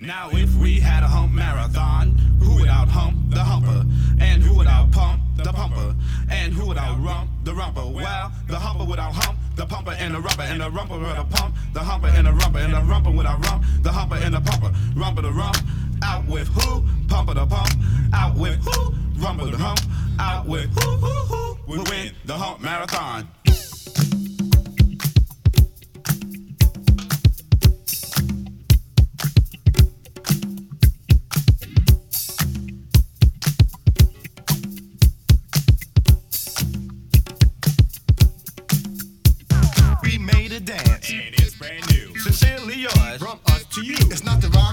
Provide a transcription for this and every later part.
Now, if we had a hump marathon, who would out hump the humper? And who would out pump the pumper? And who would out rump the rumper? Well, the humper would out hump the pumper and the rumper, and the rumper would out pump the humper and the rumper, and the rumper would out rump the humper and the pumper. Rumper the rump, out with who? Pumper the pump, out with who? Rumper the hump, out with who? Who? Who? We win the hump marathon. Yours. From us to you. It's not the rock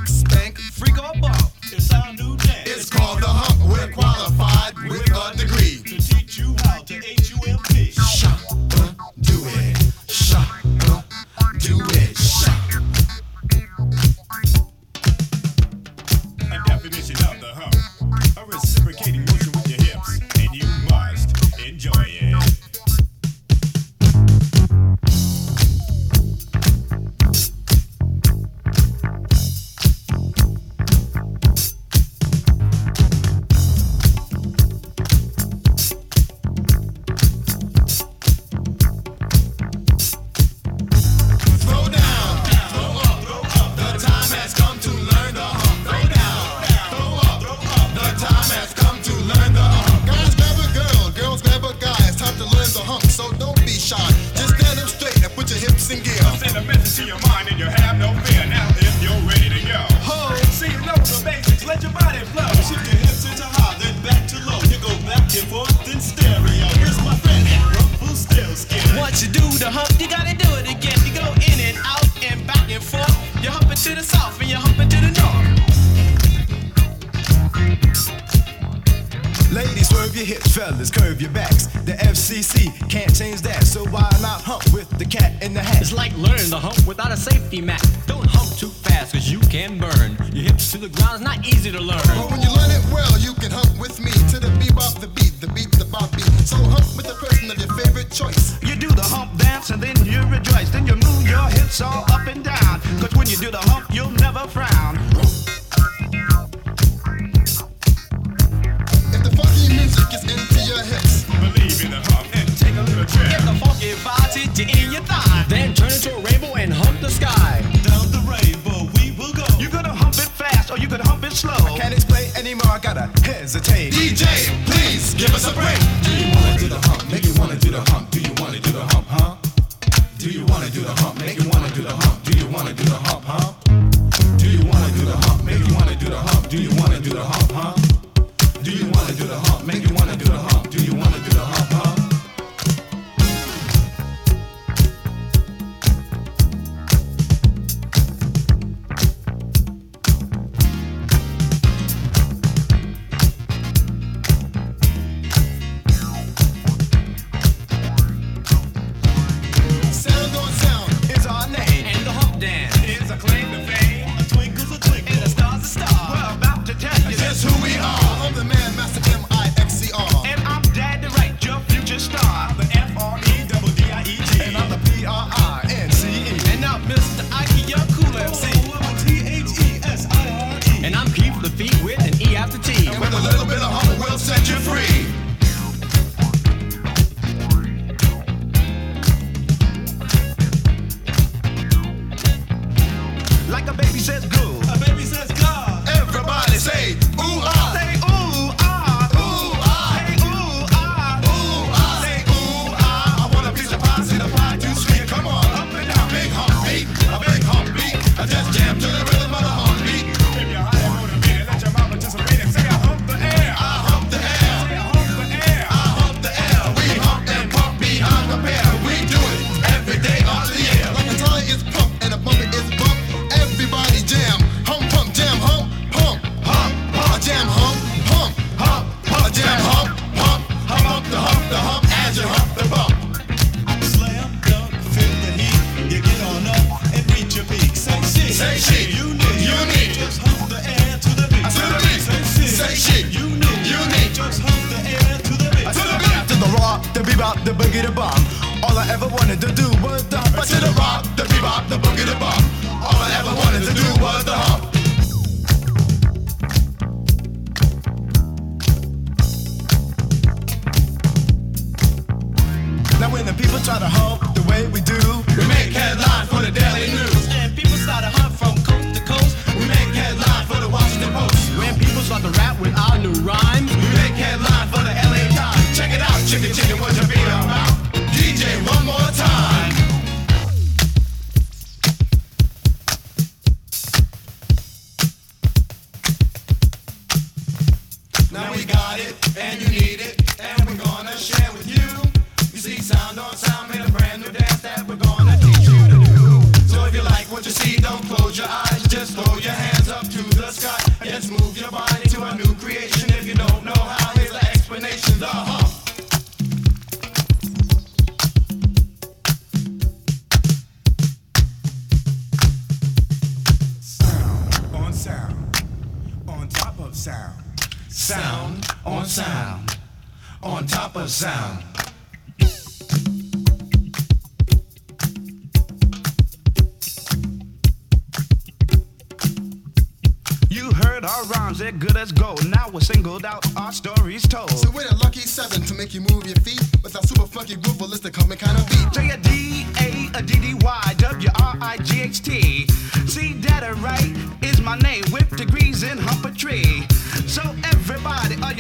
Send a message to your mind and you have no fear. Now if you're ready to go. Ho, See you know the basics, let your body flow. Shift your hips into high, then back to low. You go back and forth in stereo. Here's my friend. Once you do the hump, you gotta do it again. You go in and out and back and forth. You hump it to the south Ladies, swerve your hips, fellas, curve your backs. The FCC can't change that, so why not hump with the cat in the hat? It's like learning to hump without a safety mat. Don't hump too fast, cause you can burn. Your hips to the ground is not easy to learn. But when you learn it well, you can hump with me to the bebop, the beat, the beat, the bop beat. So hump with the person of your favorite choice. You do the hump dance and then you rejoice. Then you move your hips all up and down. Cause when you do the hump, you'll never frown. Get the funky in your thigh. Then turn into a rainbow and hump the sky. Down the rainbow we will go. You could hump it fast or you could hump it slow. can't explain anymore, I gotta hesitate. DJ, please give us a break. To do the hump. To the rock, the bebop, the boogie, the bomb. Got it, and you need it, and we're gonna share with you. You see, Sound on Sound made a brand new dance that we're gonna teach you to do. So if you like what you see, don't close your eyes, just throw your hands up to the sky just move your body to a new creation. If you don't know how, here's the explanation: the hump. Sound on sound, on sound. Sound on top of sound. You heard our rhymes, they're good as gold. Now we're singled out, our stories told. So we're the lucky seven to make you move your feet with our super funky groove ballistic coming kind of beat. Say a D A a D D Y W R I G H T. See that right is my name with degrees in humpatry. So everybody,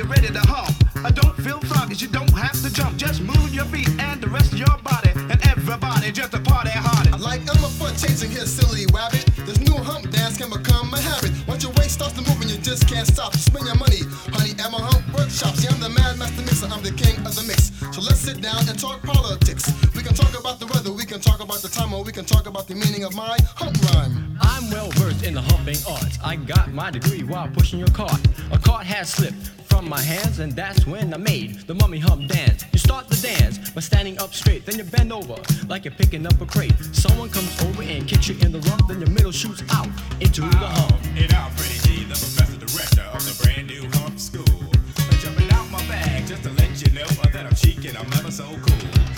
are ready to hump? Uh, don't feel sluggish, you don't have to jump. Just move your feet and the rest of your body, and everybody just a party hardy. Like Elmer Fudd chasing his silly rabbit, this new hump dance can become a habit. Once your waist starts to move and you just can't stop, spend your money, honey, at my hump workshop. See, I'm the mad master mixer, I'm the king of the mix. So let's sit down and talk politics. We can talk about the weather, we can talk about the time, or we can talk about the meaning of my hump rhyme. I'm well versed in the humping arts. I got my degree while pushing your cart. A cart has slipped from my hands, and that's when I made the mummy hump dance. You start the dance by standing up straight, then you bend over like you're picking up a crate. Someone comes over and kicks you in the rump, then your middle shoots out into the hump. It out, Freddie G, the professor director of the brand new hump school. I'm jumping out my bag just to let you know that I'm chic and I'm ever so cool.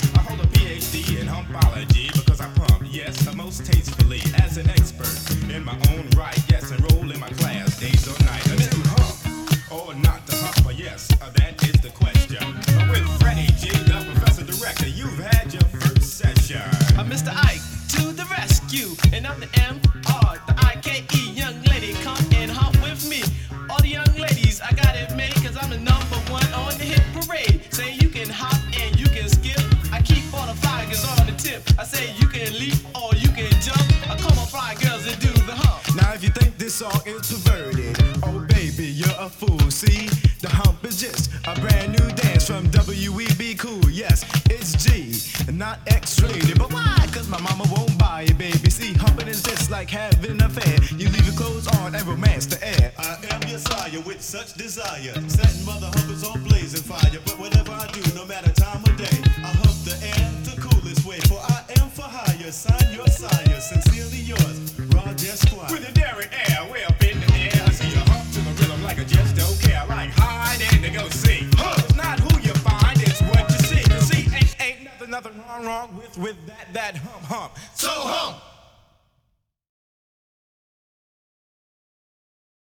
Mr. Ike to the rescue, and I'm the M R, the I K E. Young lady, come and hop with me. All the young ladies, I got it made, cause I'm the number one on the hit parade. Say you can hop and you can skip. I keep all the fly girls on the tip. I say you can leap or you can jump. I call my fly girls and do the hump. Now if you think this song is perverted, oh baby, you're a fool. See, the hump is just a brand new dance from WEB Cool. Yes, it's not X-rated. But why? Cause my mama won't buy it, baby. See, humping is just like having an affair. You leave your clothes on and romance the air. I am your sire with such desire. Setting mother humpers on blazing fire. But whatever I do, no matter time or day, I hump the air the coolest way. For I am for hire. Sign your sire. Sincerely yours, Roger Esquire. With a daring air,